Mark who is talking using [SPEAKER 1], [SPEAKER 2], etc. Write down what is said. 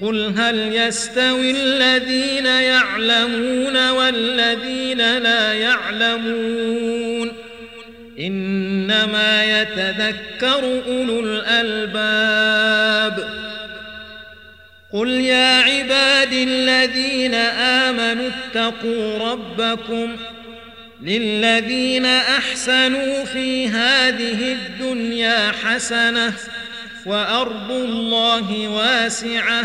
[SPEAKER 1] قل هل يستوي الذين يعلمون والذين لا يعلمون إنما يتذكر أولو الألباب قل يا عبادي الذين آمنوا اتقوا ربكم للذين أحسنوا في هذه الدنيا حسنة وأرض الله واسعة